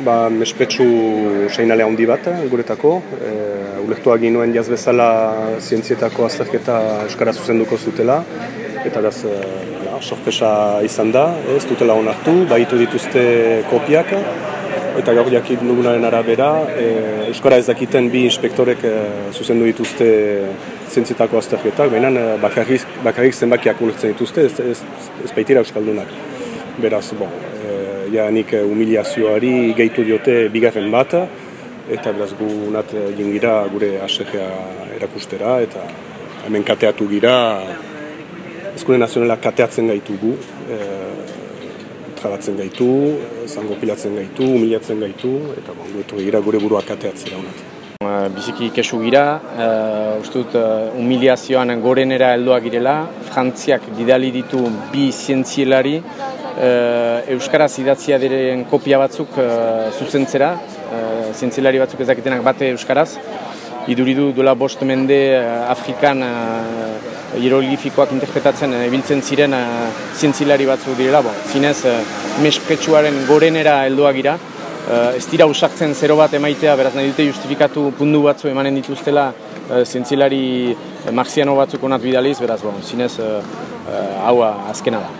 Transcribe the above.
Ba, mespetsu seinale handi bat, guretako. E, ulektua ginuen jaz bezala zientzietako azterketa Euskara zuzenduko zutela. Eta gaz, e, sorpresa izan da, ez dutela onartu, baitu dituzte kopiak. Eta gaur jakit dugunaren arabera, e, Euskara ez dakiten bi inspektorek e, zuzendu dituzte zientzietako azterketak, baina bakarrik, bakarrik zenbakiak ulertzen dituzte, ez, ez, ez baitira Euskaldunak. Beraz, bon, ja nik eh, humiliazioari gehitu diote bigarren bat, eta beraz gu nat jingira gure asegea erakustera, eta hemen kateatu gira, ezkune nazionala kateatzen gaitu gu, e, trabatzen gaitu, zango pilatzen gaitu, humilatzen gaitu, eta bon, gu gira gure burua kateatzera honat. Eh, biziki kesu gira, uh, uste dut humiliazioan gorenera helduak girela, Frantziak bidali ditu bi zientzielari, Euskaraz idatzia diren kopia batzuk uh, zuzentzera, uh, zientzielari batzuk ezakitenak bate Euskaraz, iduridu duela bost mende Afrikan uh, hieroglifikoak interpretatzen ibiltzen ziren uh, zientzilari batzuk direla, bo, zinez uh, mespretsuaren gorenera helduak gira, Uh, ez dira usaktzen zero bat emaitea, beraz nahi dute justifikatu pundu batzu emanen dituztela uh, zientzilari marziano batzuk onat bidaliz, beraz, bon, zinez, hau azkena da.